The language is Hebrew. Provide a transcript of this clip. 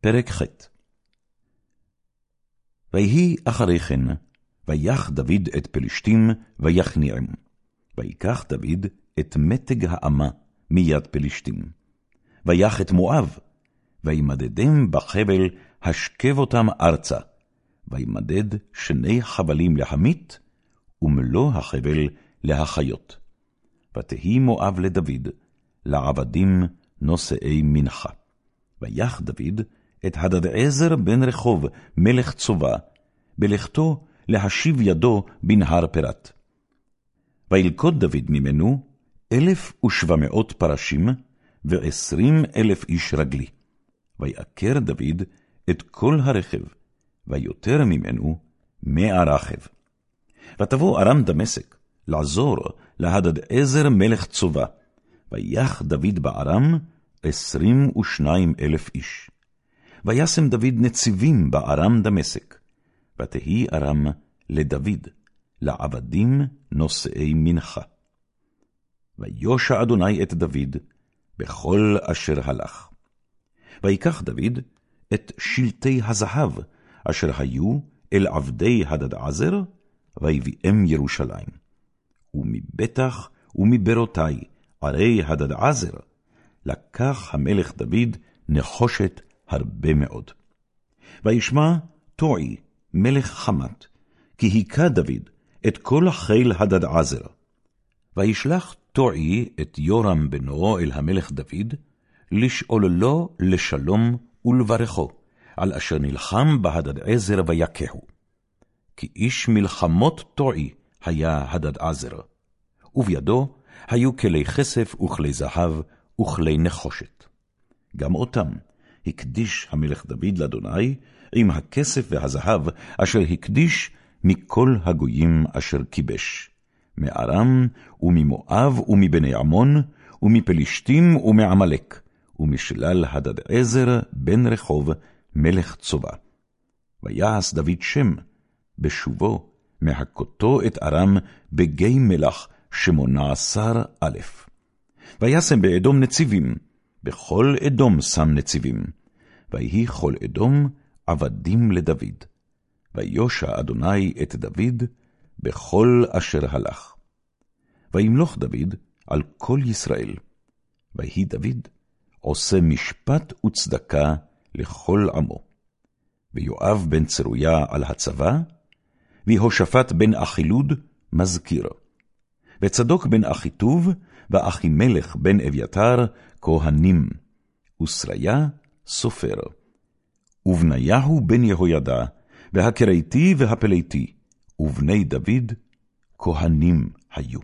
פרק ח' ויהי אחרי כן, ויח דוד את פלשתים, ויכניעם. ויקח דוד את מתג האמה מיד פלשתים. ויח את מואב, וימדדם בחבל, השכב אותם ארצה. וימדד שני חבלים לחמית, ומלוא החבל להחיות. ותהי מואב לדוד, לעבדים נושאי מנחה. ויח דוד את הדדעזר בן רחוב, מלך צובה, בלכתו להשיב ידו בנהר פרת. וילכוד דוד ממנו אלף ושבע מאות פרשים, ועשרים אלף איש רגלי. ויעקר דוד את כל הרכב, ויותר ממנו מאה רכב. ותבוא ארם דמשק, לעזור להדדעזר מלך צובה, ויח דוד בארם עשרים ושניים אלף איש. וישם דוד נציבים בארם דמשק, ותהי ארם לדוד, לעבדים נושאי מנחה. ויושע אדוני את דוד בכל אשר הלך. ויקח דוד את שלטי הזהב אשר היו אל עבדי הדדעזר, ויביאם ירושלים. ומבטח ומברותי ערי הדדעזר, לקח המלך דוד נחושת הרבה מאוד. וישמע טועי, מלך חמת, כי היכה דוד את כל חיל הדדעזר. וישלח טועי את יורם בנו אל המלך דוד, לשאולו לשלום ולברכו, על אשר נלחם בהדדעזר ויכהו. כי איש מלחמות טועי היה הדדעזר, ובידו היו כלי כסף וכלי זהב וכלי נחושת. גם אותם הקדיש המלך דוד לאדוני, עם הכסף והזהב, אשר הקדיש מכל הגויים אשר כיבש. מארם, וממואב, ומבני עמון, ומפלישתים, ומעמלק, ומשלל הדדעזר בן רחוב, מלך צובה. ויעש דוד שם, בשובו, מהכותו את ארם בגיא מלח, שמונה עשר א'. וישם באדום נציבים, בכל אדום שם נציבים. ויהי כל אדום עבדים לדוד. ויושע אדוני את דוד בכל אשר הלך. וימלוך דוד על כל ישראל. ויהי דוד עושה משפט וצדקה לכל עמו. ויואב בן צרויה על הצבא, ויהושפט בן אחילוד מזכיר. וצדוק בן אחיטוב, ואחימלך בן אביתר, כהנים, ושריה סופר. ובניהו בן יהוידע, והכרתי והפליתי, ובני דוד, כהנים היו.